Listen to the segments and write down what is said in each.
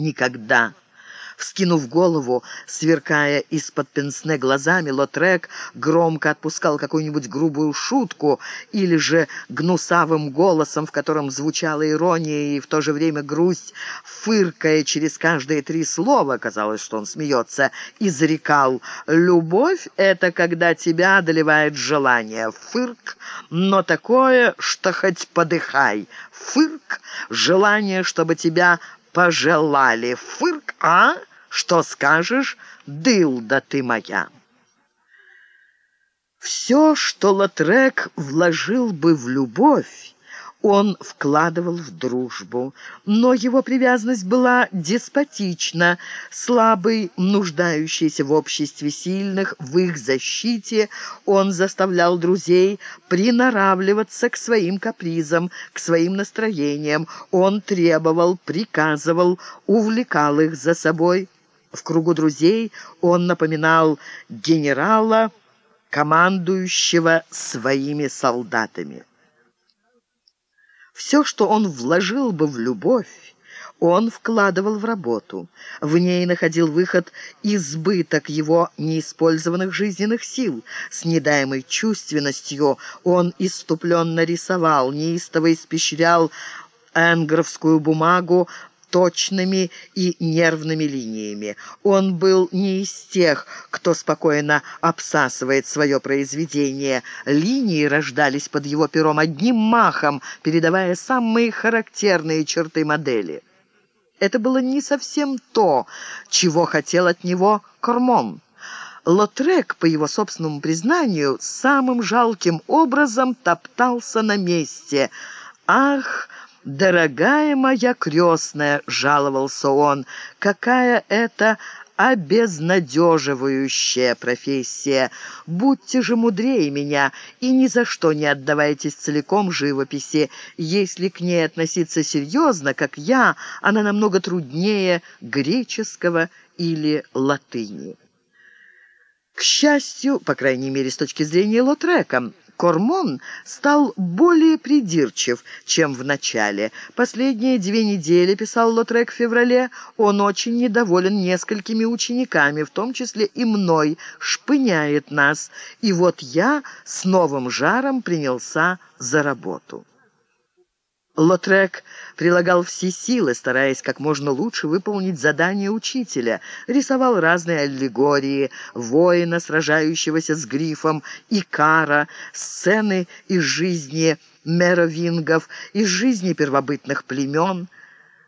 никогда. Вскинув голову, сверкая из-под пенсне глазами, Лотрек громко отпускал какую-нибудь грубую шутку или же гнусавым голосом, в котором звучала ирония и в то же время грусть, фыркая через каждые три слова, казалось, что он смеется, изрекал «Любовь — это когда тебя одолевает желание, фырк, но такое, что хоть подыхай, фырк, желание, чтобы тебя пожелали, фырк, а?» Что скажешь, дылда ты моя?» Все, что Латрек вложил бы в любовь, он вкладывал в дружбу, но его привязанность была деспотична, слабый, нуждающийся в обществе сильных, в их защите, он заставлял друзей приноравливаться к своим капризам, к своим настроениям, он требовал, приказывал, увлекал их за собой. В кругу друзей он напоминал генерала, командующего своими солдатами. Все, что он вложил бы в любовь, он вкладывал в работу. В ней находил выход избыток его неиспользованных жизненных сил. С недаемой чувственностью он иступленно рисовал, неистово испещрял энгровскую бумагу точными и нервными линиями. Он был не из тех, кто спокойно обсасывает свое произведение. Линии рождались под его пером одним махом, передавая самые характерные черты модели. Это было не совсем то, чего хотел от него Кормон. Лотрек, по его собственному признанию, самым жалким образом топтался на месте. «Ах!» «Дорогая моя крестная», — жаловался он, — «какая это обезнадеживающая профессия. Будьте же мудрее меня и ни за что не отдавайтесь целиком живописи. Если к ней относиться серьезно, как я, она намного труднее греческого или латыни». К счастью, по крайней мере, с точки зрения Лотрека, Кормон стал более придирчив, чем в начале. Последние две недели, писал Лотрек в феврале, он очень недоволен несколькими учениками, в том числе и мной, шпыняет нас. И вот я с новым жаром принялся за работу. Лотрек прилагал все силы, стараясь как можно лучше выполнить задание учителя. Рисовал разные аллегории, воина, сражающегося с грифом, икара, сцены из жизни меровингов, из жизни первобытных племен –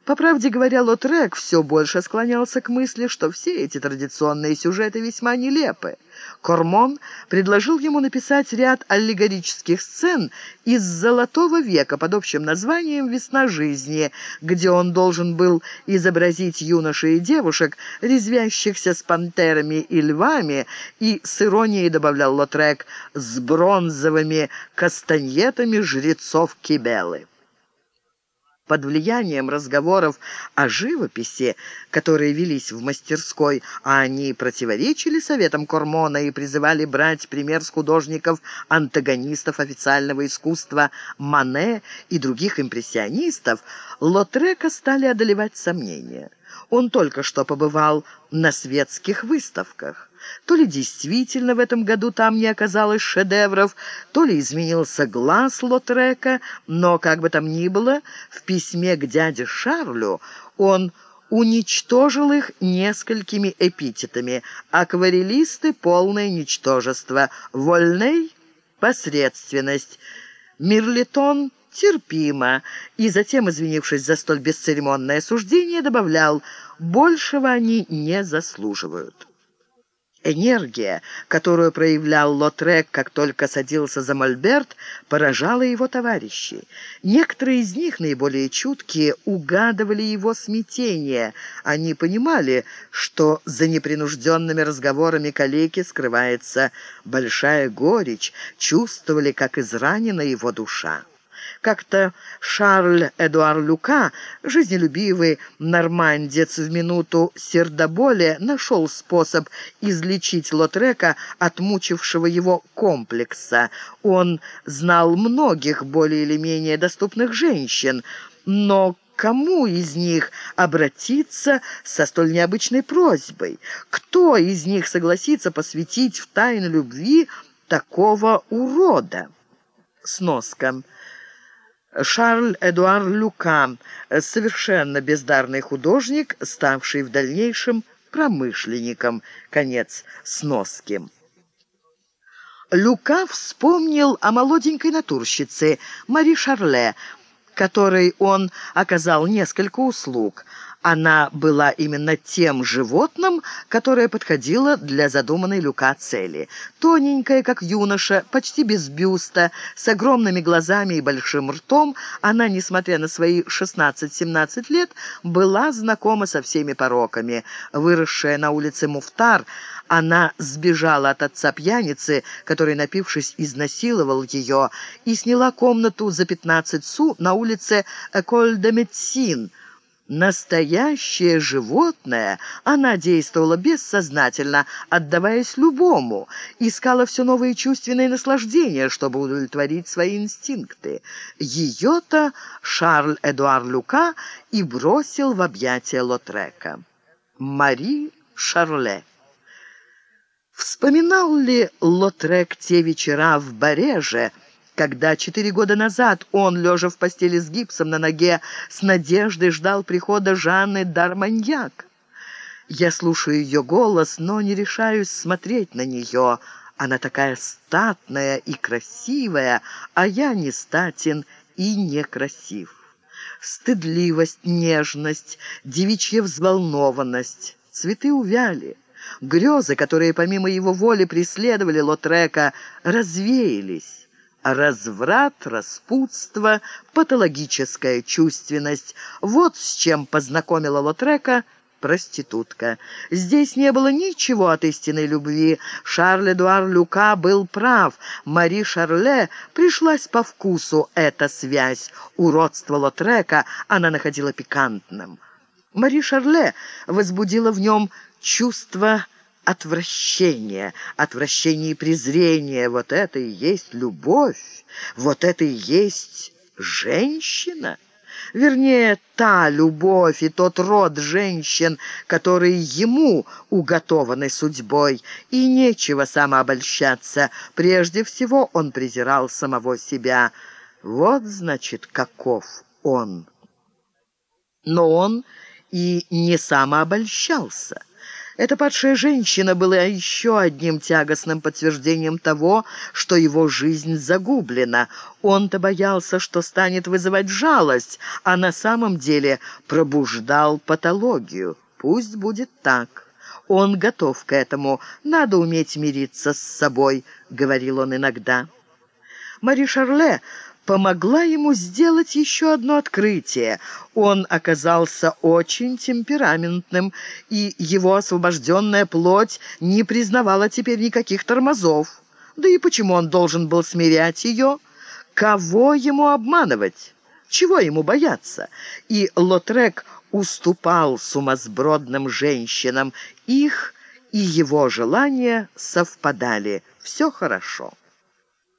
по правде говоря, Лотрек все больше склонялся к мысли, что все эти традиционные сюжеты весьма нелепы. Кормон предложил ему написать ряд аллегорических сцен из «Золотого века» под общим названием «Весна жизни», где он должен был изобразить юношей и девушек, резвящихся с пантерами и львами, и с иронией добавлял Лотрек «с бронзовыми кастаньетами жрецов Кибелы» под влиянием разговоров о живописи, которые велись в мастерской, а они противоречили советам Кормона и призывали брать пример с художников-антагонистов официального искусства Мане и других импрессионистов, Лотрека стали одолевать сомнения. Он только что побывал на светских выставках. То ли действительно в этом году там не оказалось шедевров, то ли изменился глаз Лотрека, но, как бы там ни было, в письме к дяде Шарлю он уничтожил их несколькими эпитетами. Акварелисты — полное ничтожество, Вольней — посредственность, Мирлитон — терпимо, и затем, извинившись за столь бесцеремонное суждение, добавлял «большего они не заслуживают». Энергия, которую проявлял Лотрек, как только садился за мольберт, поражала его товарищей. Некоторые из них, наиболее чуткие, угадывали его смятение. Они понимали, что за непринужденными разговорами калеки скрывается большая горечь, чувствовали, как изранена его душа. Как-то Шарль Эдуар Люка, жизнелюбивый нормандец в минуту сердоболия, нашел способ излечить Лотрека от мучившего его комплекса. Он знал многих более или менее доступных женщин, но кому из них обратиться со столь необычной просьбой? Кто из них согласится посвятить в тайну любви такого урода? Сноска. Шарль-Эдуар Люка, совершенно бездарный художник, ставший в дальнейшем промышленником. Конец сноски. Люка вспомнил о молоденькой натурщице Мари Шарле, которой он оказал несколько услуг. Она была именно тем животным, которое подходило для задуманной Люка цели. Тоненькая, как юноша, почти без бюста, с огромными глазами и большим ртом, она, несмотря на свои 16-17 лет, была знакома со всеми пороками. Выросшая на улице Муфтар, она сбежала от отца пьяницы, который, напившись, изнасиловал ее, и сняла комнату за 15 су на улице Эколь де Медсин – Настоящее животное, она действовала бессознательно, отдаваясь любому, искала все новые чувственные наслаждения, чтобы удовлетворить свои инстинкты. Ее-то Шарль-Эдуар Люка и бросил в объятия Лотрека. Мари Шарле. Вспоминал ли Лотрек те вечера в Бареже, когда четыре года назад он, лежа в постели с гипсом на ноге, с надеждой ждал прихода Жанны Дарманьяк. Я слушаю ее голос, но не решаюсь смотреть на нее. Она такая статная и красивая, а я не статен и некрасив. Стыдливость, нежность, девичья взволнованность. Цветы увяли. Грезы, которые помимо его воли преследовали Лотрека, развеялись разврат, распутство, патологическая чувственность. Вот с чем познакомила Лотрека проститутка. Здесь не было ничего от истинной любви. Шарль-Эдуар Люка был прав. Мари Шарле пришлась по вкусу эта связь. Уродство Лотрека она находила пикантным. Мари Шарле возбудила в нем чувство отвращение, отвращение и презрение. Вот это и есть любовь, вот это и есть женщина. Вернее, та любовь и тот род женщин, которые ему уготованы судьбой. И нечего самообольщаться. Прежде всего он презирал самого себя. Вот, значит, каков он. Но он и не самообольщался. Эта падшая женщина была еще одним тягостным подтверждением того, что его жизнь загублена. Он-то боялся, что станет вызывать жалость, а на самом деле пробуждал патологию. Пусть будет так. Он готов к этому. Надо уметь мириться с собой, говорил он иногда. Мари Шарле помогла ему сделать еще одно открытие. Он оказался очень темпераментным, и его освобожденная плоть не признавала теперь никаких тормозов. Да и почему он должен был смирять ее? Кого ему обманывать? Чего ему бояться? И Лотрек уступал сумасбродным женщинам. Их и его желания совпадали. Все хорошо.